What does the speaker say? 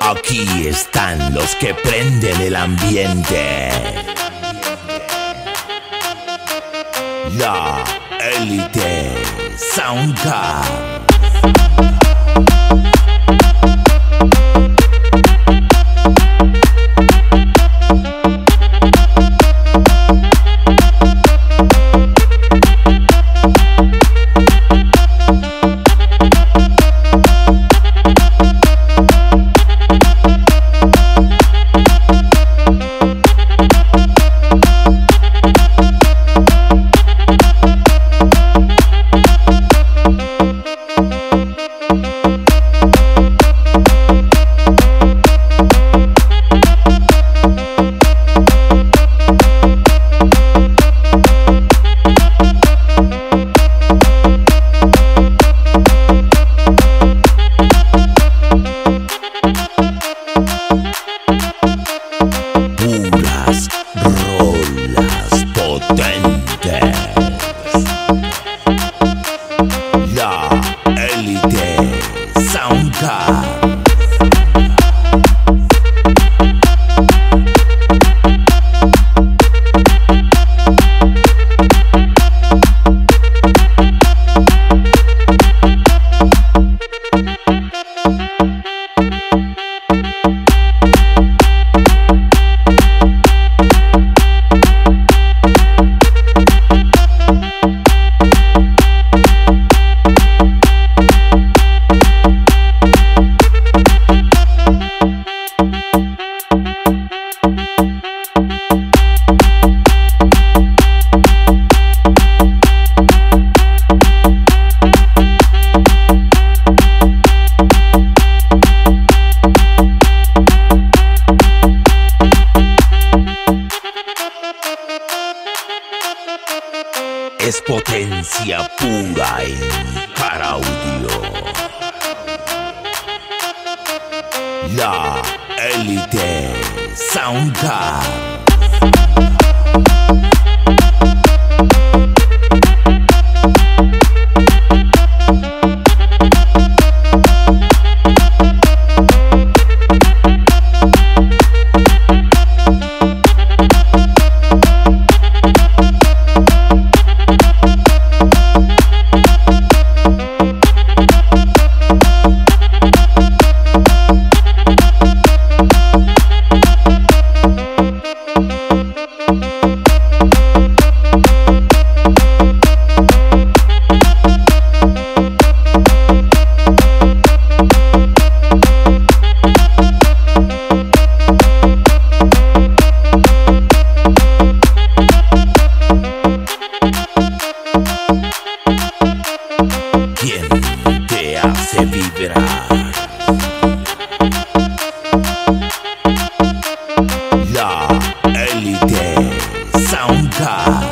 Aquí están los que prenden el ambiente. La élite Soundcard. Es potencia pura en cara audio. La élite Soundcard. Podcast.